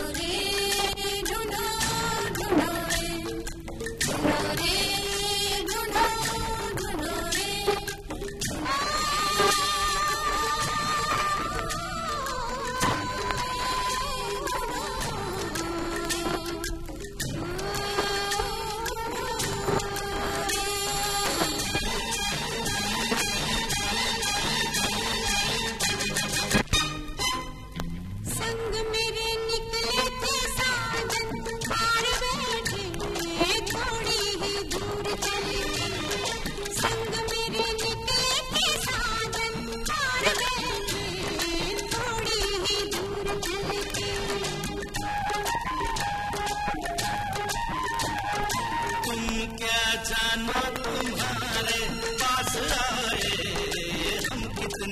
Rodrigo.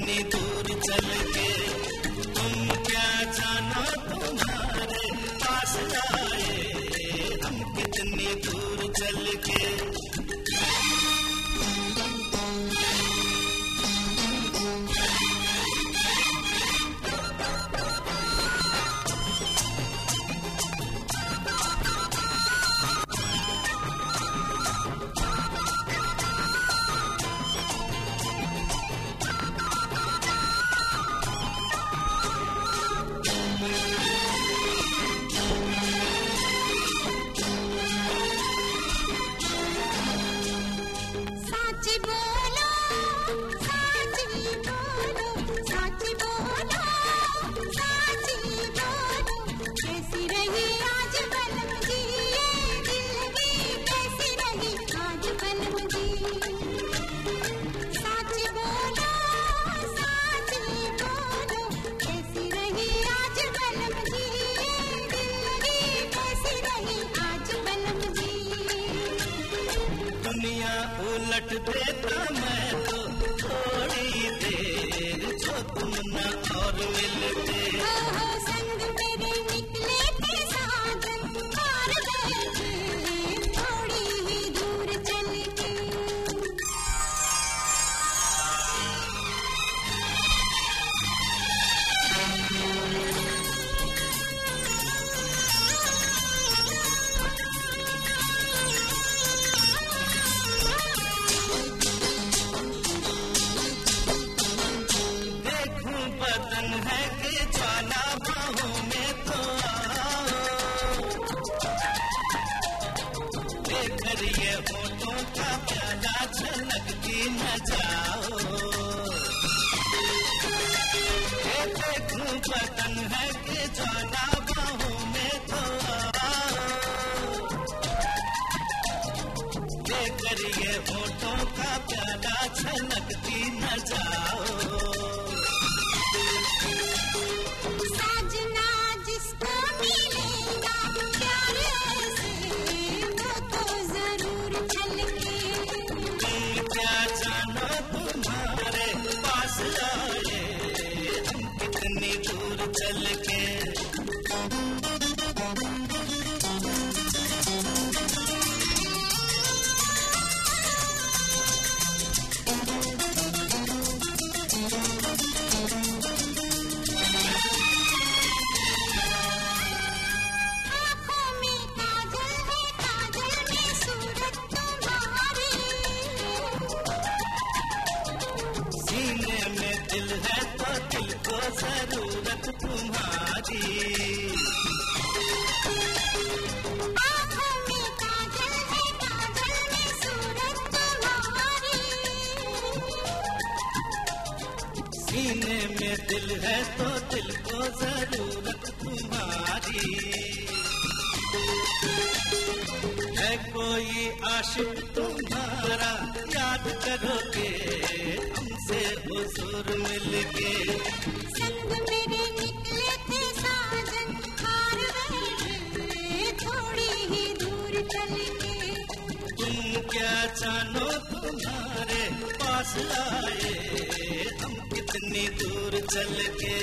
इतनी दूर चल के, तुम क्या जानो तुम्हारे पास आए हम कितनी दूर चल के पलट देता मैं तो थोड़ी देर जो तुम ना और मिलते। बदन है कि ज्वाला बाहों में तो लेकर ये होठों का प्याला झलक छलकती न जाओ। बदन है कि ज्वाला बाहों में तो लेकर ये होठों का प्याला झलक छलकती न जाओ। दूर चल के दिल है तो दिल को ज़रूरत तुम्हारी। सीने में दिल है तो दिल को ज़रूरत तुम्हारी। है कोई आशिक तुम्हारा याद करोगे सुर मिल के संग मेरे निकले थे साजन हार गए थोड़ी ही दूर चल के तुम क्या जानो तुम्हारे पास लाए तुम कितनी दूर चल के